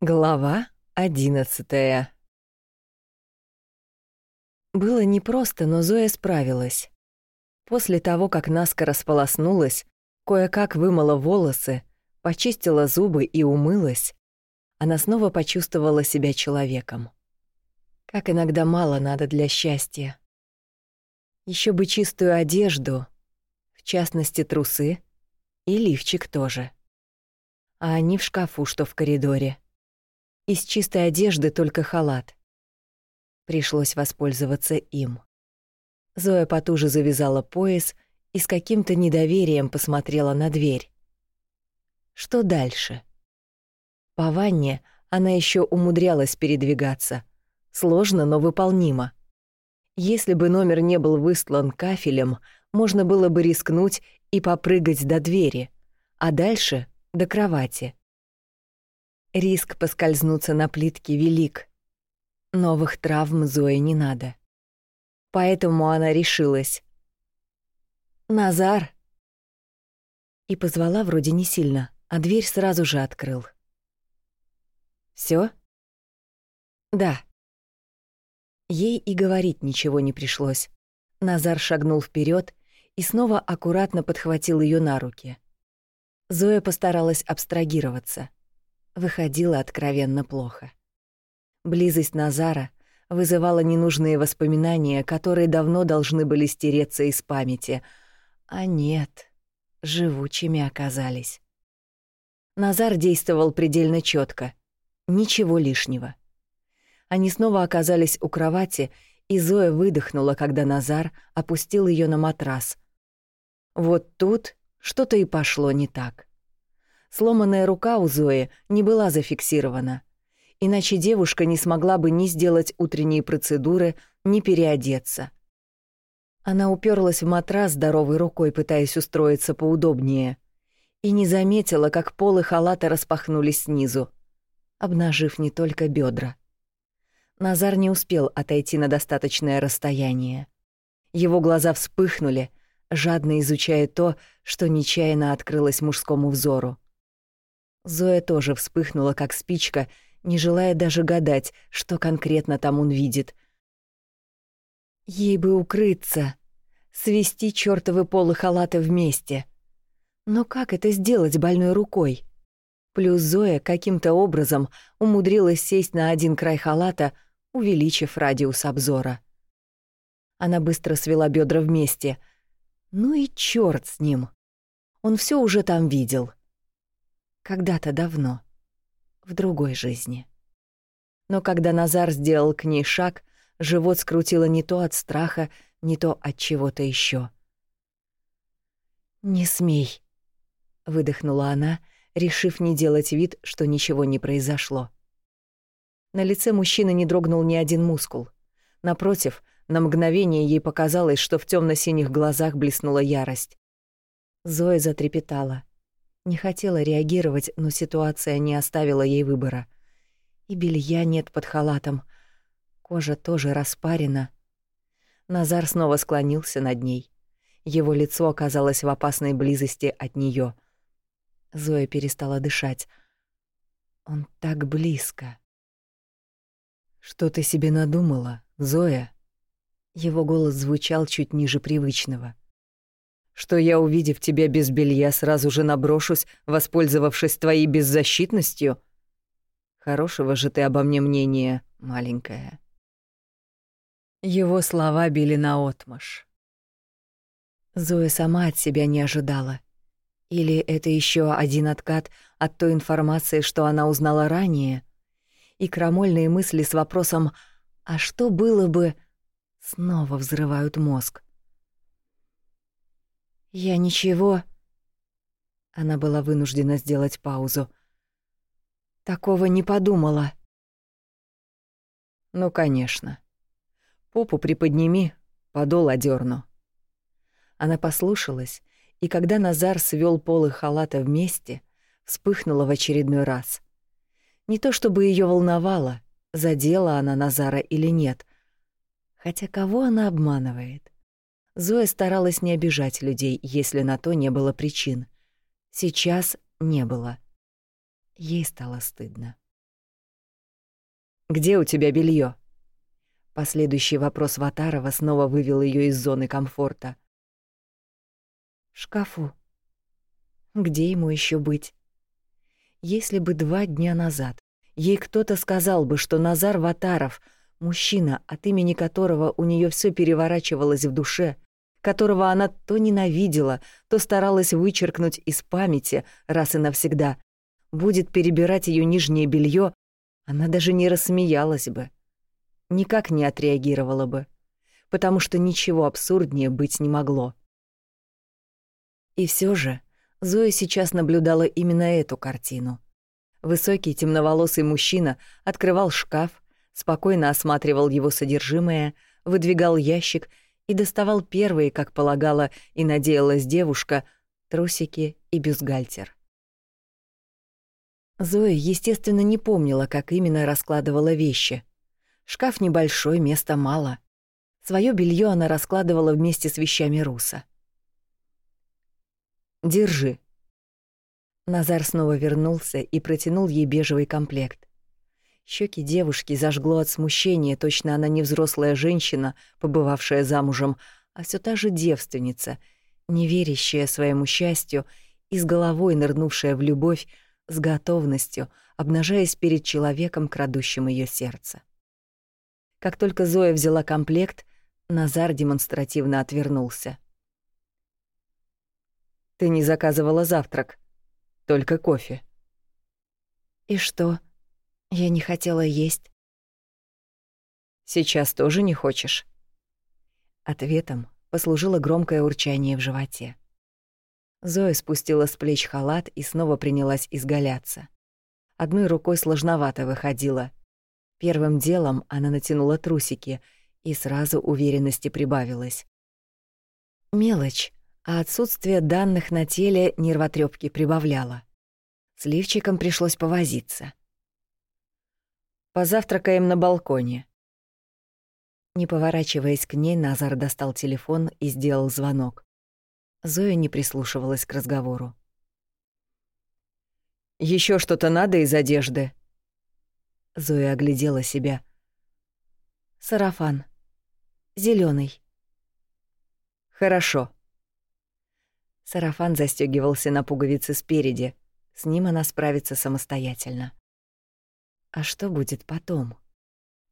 Глава одиннадцатая Было непросто, но Зоя справилась. После того, как наскоро сполоснулась, кое-как вымыла волосы, почистила зубы и умылась, она снова почувствовала себя человеком. Как иногда мало надо для счастья. Еще бы чистую одежду, в частности трусы, и лифчик тоже. А они в шкафу, что в коридоре. Из чистой одежды только халат. Пришлось воспользоваться им. Зоя потуже завязала пояс и с каким-то недоверием посмотрела на дверь. Что дальше? По ванне она еще умудрялась передвигаться. Сложно, но выполнимо. Если бы номер не был выстлан кафелем, можно было бы рискнуть и попрыгать до двери, а дальше — до кровати. Риск поскользнуться на плитке велик. Новых травм Зое не надо. Поэтому она решилась. «Назар!» И позвала вроде не сильно, а дверь сразу же открыл. Все? «Да». Ей и говорить ничего не пришлось. Назар шагнул вперед и снова аккуратно подхватил ее на руки. Зоя постаралась абстрагироваться — выходило откровенно плохо. Близость Назара вызывала ненужные воспоминания, которые давно должны были стереться из памяти, а нет, живучими оказались. Назар действовал предельно четко, ничего лишнего. Они снова оказались у кровати, и Зоя выдохнула, когда Назар опустил ее на матрас. Вот тут что-то и пошло не так. Сломанная рука у Зои не была зафиксирована. Иначе девушка не смогла бы ни сделать утренние процедуры, ни переодеться. Она уперлась в матрас здоровой рукой, пытаясь устроиться поудобнее, и не заметила, как полы халата распахнулись снизу, обнажив не только бедра. Назар не успел отойти на достаточное расстояние. Его глаза вспыхнули, жадно изучая то, что нечаянно открылось мужскому взору. Зоя тоже вспыхнула, как спичка, не желая даже гадать, что конкретно там он видит. Ей бы укрыться, свести чёртовы полы халата вместе. Но как это сделать больной рукой? Плюс Зоя каким-то образом умудрилась сесть на один край халата, увеличив радиус обзора. Она быстро свела бедра вместе. Ну и черт с ним. Он все уже там видел. — когда-то давно, в другой жизни. Но когда Назар сделал к ней шаг, живот скрутило не то от страха, не то от чего-то еще. «Не смей», — выдохнула она, решив не делать вид, что ничего не произошло. На лице мужчины не дрогнул ни один мускул. Напротив, на мгновение ей показалось, что в темно синих глазах блеснула ярость. Зоя затрепетала — не хотела реагировать, но ситуация не оставила ей выбора. И белья нет под халатом. Кожа тоже распарена. Назар снова склонился над ней. Его лицо оказалось в опасной близости от нее. Зоя перестала дышать. Он так близко. «Что ты себе надумала, Зоя?» Его голос звучал чуть ниже привычного что я, увидев тебя без белья, сразу же наброшусь, воспользовавшись твоей беззащитностью? Хорошего же ты обо мне мнения, маленькая. Его слова били наотмашь. Зоя сама от себя не ожидала. Или это еще один откат от той информации, что она узнала ранее? И крамольные мысли с вопросом «А что было бы?» снова взрывают мозг. «Я ничего...» Она была вынуждена сделать паузу. «Такого не подумала». «Ну, конечно. Попу приподними, подол одерну». Она послушалась, и когда Назар свел полы халата вместе, вспыхнула в очередной раз. Не то чтобы ее волновало, задела она Назара или нет. Хотя кого она обманывает? Зоя старалась не обижать людей, если на то не было причин. Сейчас не было. Ей стало стыдно. Где у тебя белье? Последующий вопрос Ватарова снова вывел ее из зоны комфорта. В шкафу. Где ему еще быть? Если бы два дня назад ей кто-то сказал бы, что Назар Ватаров, мужчина, от имени которого у нее все переворачивалось в душе, которого она то ненавидела, то старалась вычеркнуть из памяти раз и навсегда, будет перебирать ее нижнее белье, она даже не рассмеялась бы, никак не отреагировала бы, потому что ничего абсурднее быть не могло. И все же Зоя сейчас наблюдала именно эту картину. Высокий темноволосый мужчина открывал шкаф, спокойно осматривал его содержимое, выдвигал ящик и доставал первые, как полагала и надеялась девушка, трусики и бюстгальтер. Зоя, естественно, не помнила, как именно раскладывала вещи. Шкаф небольшой, места мало. Своё белье она раскладывала вместе с вещами Руса. Держи». Назар снова вернулся и протянул ей бежевый комплект. Щеки девушки зажгло от смущения, точно она не взрослая женщина, побывавшая замужем, а все та же девственница, не верящая своему счастью и с головой нырнувшая в любовь, с готовностью, обнажаясь перед человеком, крадущим ее сердце. Как только Зоя взяла комплект, Назар демонстративно отвернулся. Ты не заказывала завтрак, только кофе. И что? Я не хотела есть. Сейчас тоже не хочешь? Ответом послужило громкое урчание в животе. Зоя спустила с плеч халат и снова принялась изгаляться. Одной рукой сложновато выходила. Первым делом она натянула трусики, и сразу уверенности прибавилось. Мелочь, а отсутствие данных на теле нервотрепки прибавляло. С лифчиком пришлось повозиться. «Позавтракаем на балконе». Не поворачиваясь к ней, Назар достал телефон и сделал звонок. Зоя не прислушивалась к разговору. Еще что-то надо из одежды?» Зоя оглядела себя. «Сарафан. зеленый. «Хорошо», Сарафан застегивался на пуговицы спереди. С ним она справится самостоятельно. А что будет потом?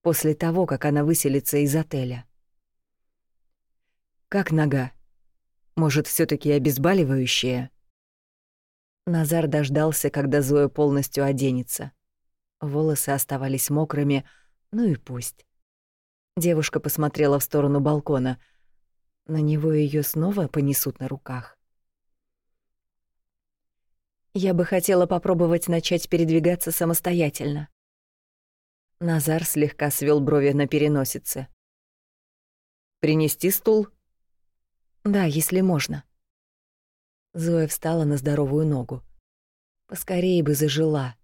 После того, как она выселится из отеля? Как нога? Может, все таки обезболивающее? Назар дождался, когда Зоя полностью оденется. Волосы оставались мокрыми, ну и пусть. Девушка посмотрела в сторону балкона. На него ее снова понесут на руках. Я бы хотела попробовать начать передвигаться самостоятельно. Назар слегка свел брови на переносице. Принести стул? Да, если можно. Зоя встала на здоровую ногу. Поскорее бы зажила.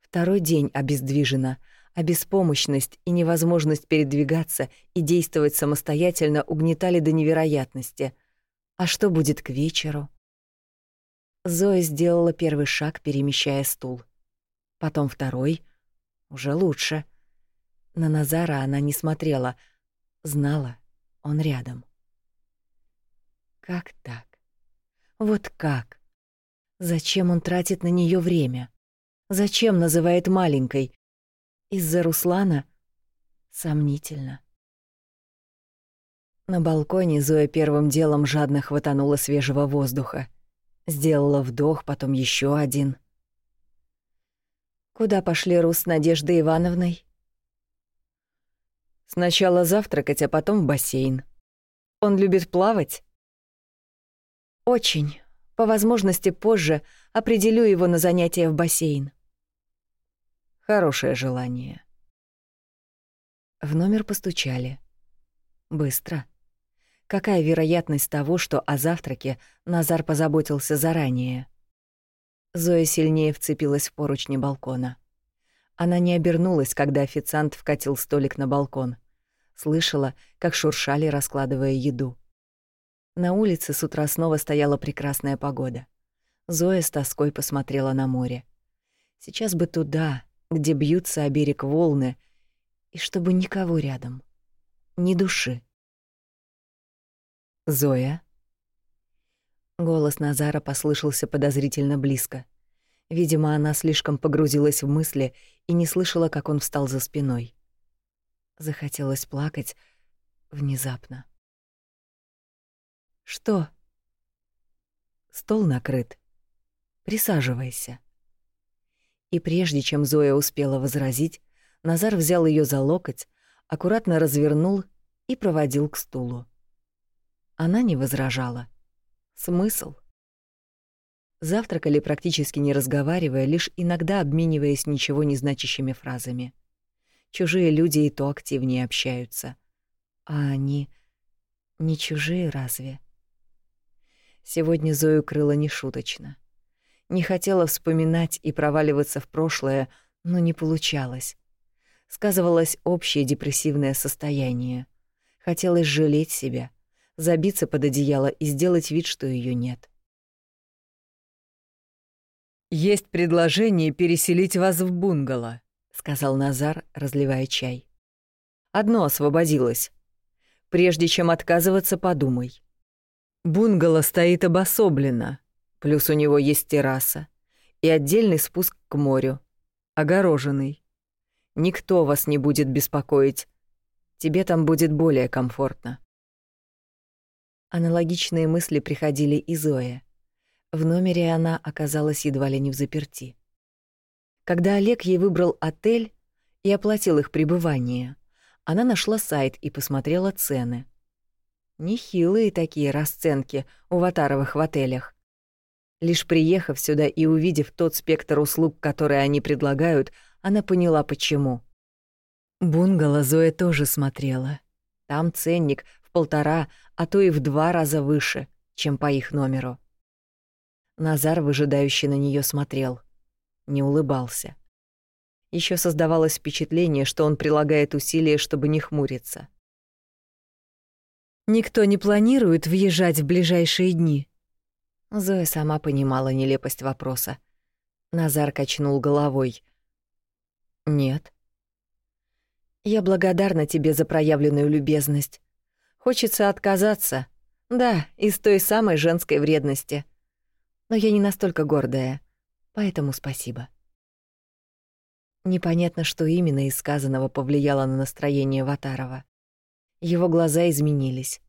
Второй день обездвижена, а беспомощность и невозможность передвигаться и действовать самостоятельно угнетали до невероятности. А что будет к вечеру? Зоя сделала первый шаг, перемещая стул. Потом второй. Уже лучше. На Назара она не смотрела. Знала, он рядом. Как так? Вот как? Зачем он тратит на нее время? Зачем называет маленькой? Из-за Руслана? Сомнительно. На балконе Зоя первым делом жадно хватанула свежего воздуха. Сделала вдох, потом еще один. Куда пошли Рус с Надеждой Ивановной? Сначала завтракать, а потом в бассейн. Он любит плавать? Очень. По возможности позже определю его на занятия в бассейн. Хорошее желание. В номер постучали. Быстро. Какая вероятность того, что о завтраке Назар позаботился заранее? Зоя сильнее вцепилась в поручни балкона. Она не обернулась, когда официант вкатил столик на балкон. Слышала, как шуршали, раскладывая еду. На улице с утра снова стояла прекрасная погода. Зоя с тоской посмотрела на море. Сейчас бы туда, где бьются о берег волны, И чтобы никого рядом. Ни души. «Зоя?» Голос Назара послышался подозрительно близко. Видимо, она слишком погрузилась в мысли и не слышала, как он встал за спиной. Захотелось плакать внезапно. «Что?» «Стол накрыт. Присаживайся». И прежде чем Зоя успела возразить, Назар взял ее за локоть, аккуратно развернул и проводил к стулу. Она не возражала. Смысл? Завтракали практически не разговаривая, лишь иногда обмениваясь ничего не значащими фразами. Чужие люди и то активнее общаются. А они не чужие разве? Сегодня Зою крыло нешуточно. Не хотела вспоминать и проваливаться в прошлое, но не получалось. Сказывалось общее депрессивное состояние. Хотелось жалеть себя, забиться под одеяло и сделать вид, что ее нет. «Есть предложение переселить вас в бунгало», — сказал Назар, разливая чай. «Одно освободилось. Прежде чем отказываться, подумай. Бунгало стоит обособленно, плюс у него есть терраса и отдельный спуск к морю, огороженный. Никто вас не будет беспокоить. Тебе там будет более комфортно. Аналогичные мысли приходили и Зое. В номере она оказалась едва ли не в заперти. Когда Олег ей выбрал отель и оплатил их пребывание, она нашла сайт и посмотрела цены. Нехилые такие расценки у Ватаровых в отелях. Лишь приехав сюда и увидев тот спектр услуг, которые они предлагают, она поняла, почему. Бунгало Зоя тоже смотрела. Там ценник в полтора, а то и в два раза выше, чем по их номеру. Назар выжидающе на нее смотрел. Не улыбался. Еще создавалось впечатление, что он прилагает усилия, чтобы не хмуриться. «Никто не планирует въезжать в ближайшие дни?» Зоя сама понимала нелепость вопроса. Назар качнул головой. «Нет». «Я благодарна тебе за проявленную любезность. Хочется отказаться. Да, из той самой женской вредности но я не настолько гордая, поэтому спасибо. Непонятно, что именно из сказанного повлияло на настроение Ватарова. Его глаза изменились.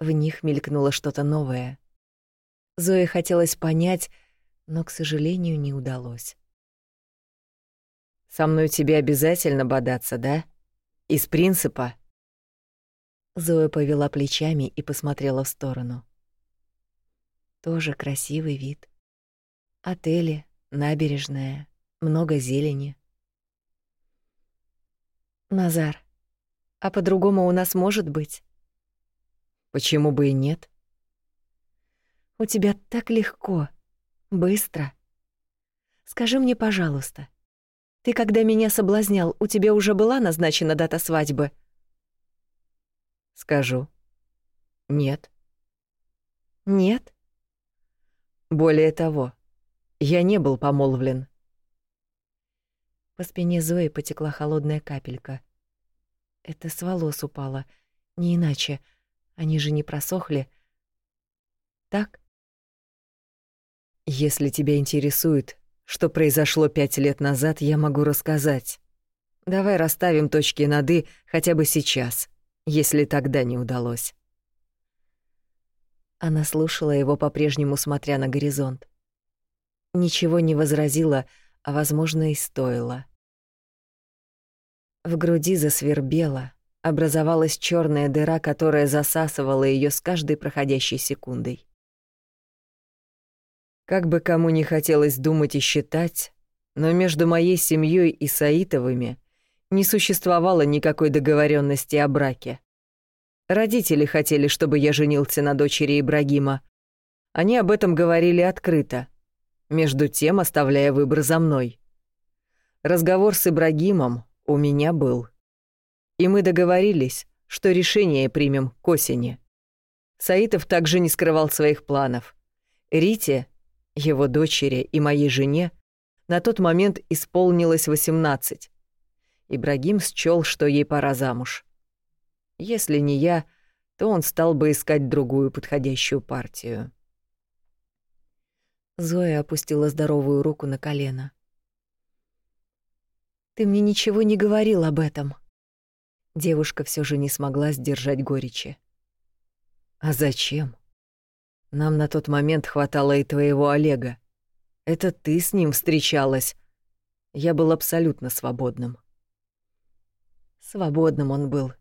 В них мелькнуло что-то новое. Зое хотелось понять, но, к сожалению, не удалось. «Со мной тебе обязательно бодаться, да? Из принципа?» Зоя повела плечами и посмотрела в сторону. Тоже красивый вид. Отели, набережная, много зелени. Назар, а по-другому у нас может быть? Почему бы и нет? У тебя так легко, быстро. Скажи мне, пожалуйста, ты когда меня соблазнял, у тебя уже была назначена дата свадьбы? Скажу. Нет. Нет? Более того, я не был помолвлен. По спине Зои потекла холодная капелька. Это с волос упало, не иначе. Они же не просохли. Так? Если тебя интересует, что произошло пять лет назад, я могу рассказать. Давай расставим точки над «и» хотя бы сейчас, если тогда не удалось. Она слушала его по-прежнему, смотря на горизонт. Ничего не возразила, а, возможно, и стоило. В груди засвербело, образовалась черная дыра, которая засасывала ее с каждой проходящей секундой. Как бы кому ни хотелось думать и считать, но между моей семьей и Саитовыми не существовало никакой договоренности о браке. Родители хотели, чтобы я женился на дочери Ибрагима. Они об этом говорили открыто, между тем оставляя выбор за мной. Разговор с Ибрагимом у меня был. И мы договорились, что решение примем к осени. Саитов также не скрывал своих планов. Рите, его дочери и моей жене на тот момент исполнилось 18. Ибрагим счёл, что ей пора замуж. Если не я, то он стал бы искать другую подходящую партию. Зоя опустила здоровую руку на колено. «Ты мне ничего не говорил об этом». Девушка все же не смогла сдержать горечи. «А зачем? Нам на тот момент хватало и твоего Олега. Это ты с ним встречалась. Я был абсолютно свободным». Свободным он был,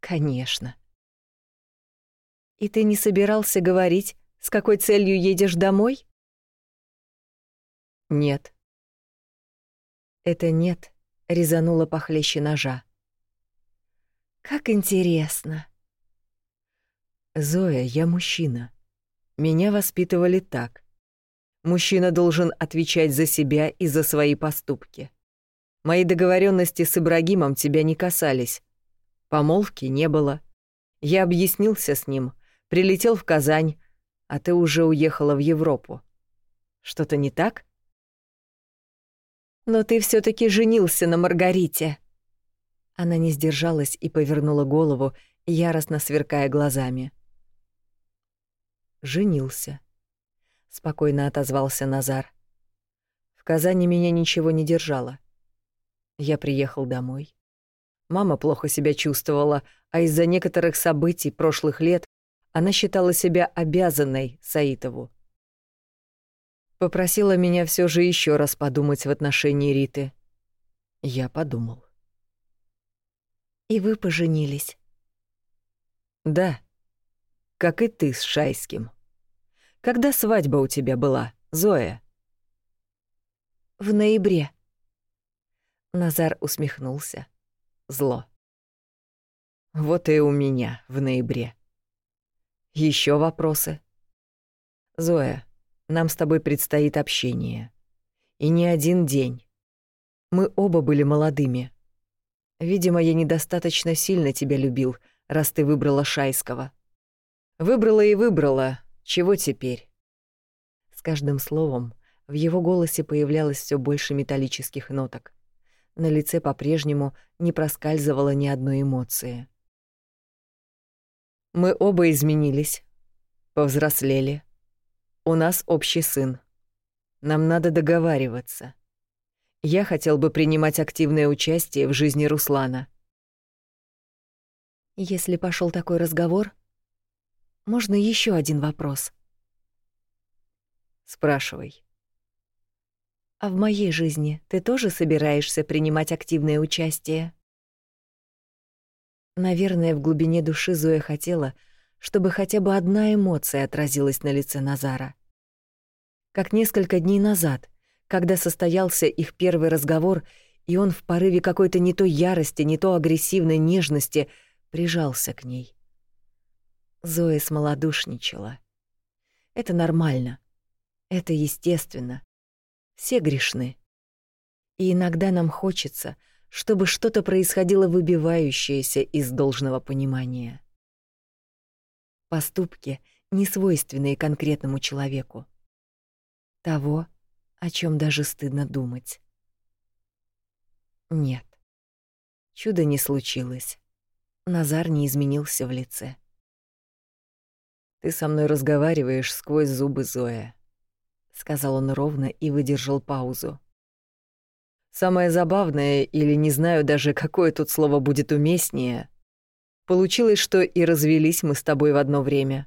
конечно. «И ты не собирался говорить, с какой целью едешь домой?» «Нет». Это «нет» резануло похлеще ножа. «Как интересно!» «Зоя, я мужчина. Меня воспитывали так. Мужчина должен отвечать за себя и за свои поступки. Мои договоренности с Ибрагимом тебя не касались. Помолвки не было. Я объяснился с ним, прилетел в Казань, а ты уже уехала в Европу. Что-то не так?» Но ты все таки женился на Маргарите. Она не сдержалась и повернула голову, яростно сверкая глазами. Женился. Спокойно отозвался Назар. В Казани меня ничего не держало. Я приехал домой. Мама плохо себя чувствовала, а из-за некоторых событий прошлых лет она считала себя обязанной Саитову. Попросила меня все же еще раз подумать в отношении Риты. Я подумал. И вы поженились? Да. Как и ты с Шайским. Когда свадьба у тебя была, Зоя? В ноябре. Назар усмехнулся. Зло. Вот и у меня в ноябре. Еще вопросы? Зоя, нам с тобой предстоит общение. И не один день. Мы оба были молодыми. Видимо, я недостаточно сильно тебя любил, раз ты выбрала Шайского. Выбрала и выбрала. Чего теперь? С каждым словом в его голосе появлялось все больше металлических ноток. На лице по-прежнему не проскальзывало ни одной эмоции. Мы оба изменились, повзрослели, у нас общий сын. Нам надо договариваться. Я хотел бы принимать активное участие в жизни Руслана. Если пошел такой разговор, можно еще один вопрос. Спрашивай. А в моей жизни ты тоже собираешься принимать активное участие? Наверное, в глубине души Зоя хотела, чтобы хотя бы одна эмоция отразилась на лице Назара. Как несколько дней назад, когда состоялся их первый разговор, и он в порыве какой-то не то ярости, не то агрессивной нежности прижался к ней. Зоя смолодушничала. Это нормально. Это естественно. Все грешны. И иногда нам хочется, чтобы что-то происходило выбивающееся из должного понимания поступки, не свойственные конкретному человеку. Того, о чем даже стыдно думать. Нет. Чудо не случилось. Назар не изменился в лице. «Ты со мной разговариваешь сквозь зубы Зоя», — сказал он ровно и выдержал паузу. «Самое забавное, или не знаю даже, какое тут слово будет уместнее, Получилось, что и развелись мы с тобой в одно время.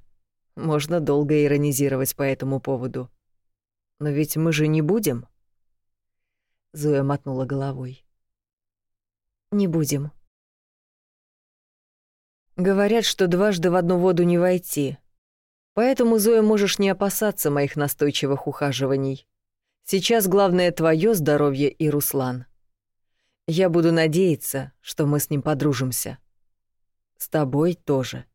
Можно долго иронизировать по этому поводу. Но ведь мы же не будем. Зоя мотнула головой. Не будем. Говорят, что дважды в одну воду не войти. Поэтому, Зоя, можешь не опасаться моих настойчивых ухаживаний. Сейчас главное твое здоровье и Руслан. Я буду надеяться, что мы с ним подружимся. С тобой тоже.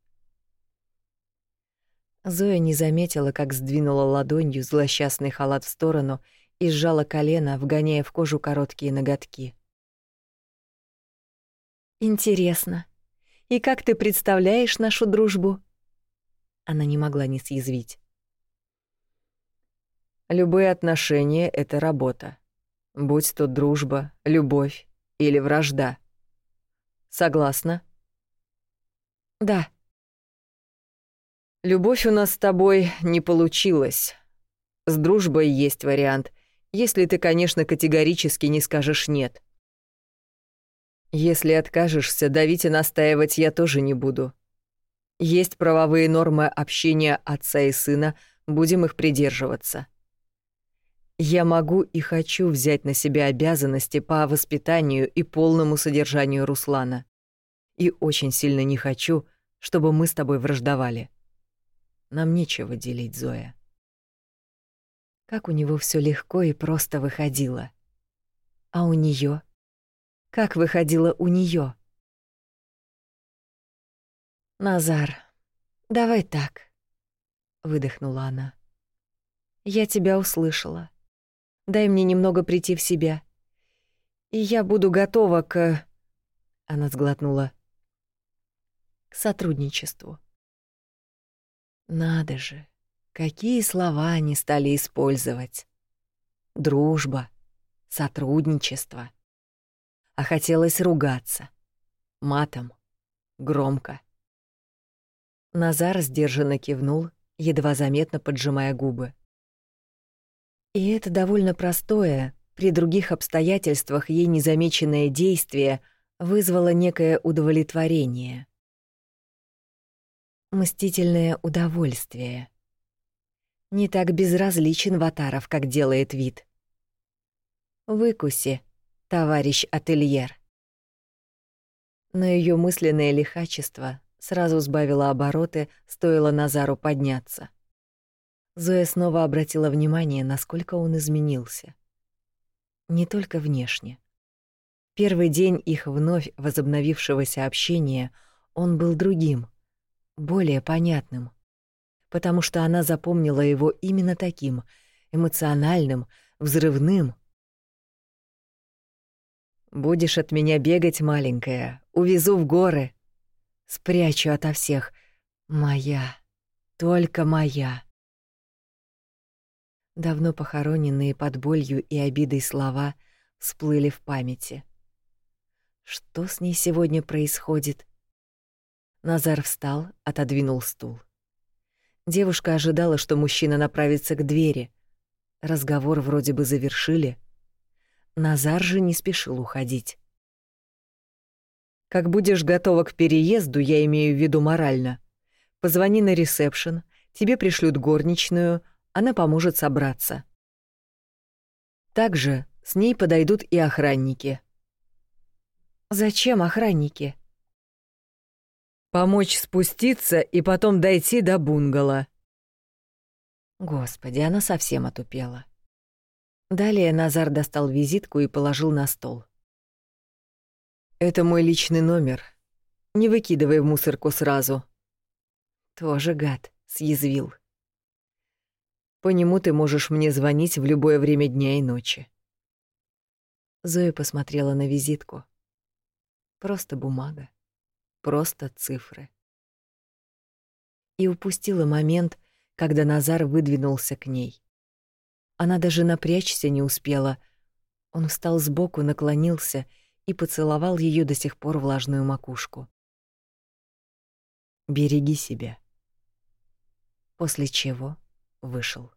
Зоя не заметила, как сдвинула ладонью злосчастный халат в сторону и сжала колено, вгоняя в кожу короткие ноготки. «Интересно. И как ты представляешь нашу дружбу?» Она не могла не съязвить. «Любые отношения — это работа. Будь то дружба, любовь или вражда», Согласна? Да. Любовь у нас с тобой не получилась. С дружбой есть вариант, если ты, конечно, категорически не скажешь «нет». Если откажешься, давить и настаивать я тоже не буду. Есть правовые нормы общения отца и сына, будем их придерживаться. Я могу и хочу взять на себя обязанности по воспитанию и полному содержанию Руслана. И очень сильно не хочу, чтобы мы с тобой враждовали. Нам нечего делить, Зоя. Как у него все легко и просто выходило. А у нее? Как выходило у нее? Назар, давай так, выдохнула она. Я тебя услышала. Дай мне немного прийти в себя. И я буду готова к Она сглотнула. К сотрудничеству. Надо же, какие слова они стали использовать. Дружба, сотрудничество. А хотелось ругаться. Матом, громко. Назар сдержанно кивнул, едва заметно поджимая губы. И это довольно простое, при других обстоятельствах ей незамеченное действие вызвало некое удовлетворение мстительное удовольствие. Не так безразличен Ватаров, как делает вид. Выкуси, товарищ ательер. Но ее мысленное лихачество сразу сбавило обороты, стоило Назару подняться. Зоя снова обратила внимание, насколько он изменился. Не только внешне. Первый день их вновь возобновившегося общения он был другим, более понятным, потому что она запомнила его именно таким, эмоциональным, взрывным. «Будешь от меня бегать, маленькая, увезу в горы, спрячу ото всех. Моя, только моя». Давно похороненные под болью и обидой слова всплыли в памяти. Что с ней сегодня происходит? Назар встал, отодвинул стул. Девушка ожидала, что мужчина направится к двери. Разговор вроде бы завершили. Назар же не спешил уходить. Как будешь готова к переезду, я имею в виду морально. Позвони на ресепшн, тебе пришлют горничную, она поможет собраться. Также с ней подойдут и охранники. Зачем охранники? Помочь спуститься и потом дойти до бунгало. Господи, она совсем отупела. Далее Назар достал визитку и положил на стол. «Это мой личный номер. Не выкидывай в мусорку сразу». «Тоже гад», — съязвил. «По нему ты можешь мне звонить в любое время дня и ночи». Зоя посмотрела на визитку. Просто бумага просто цифры. И упустила момент, когда Назар выдвинулся к ней. Она даже напрячься не успела. Он встал сбоку, наклонился и поцеловал ее до сих пор влажную макушку. «Береги себя». После чего вышел.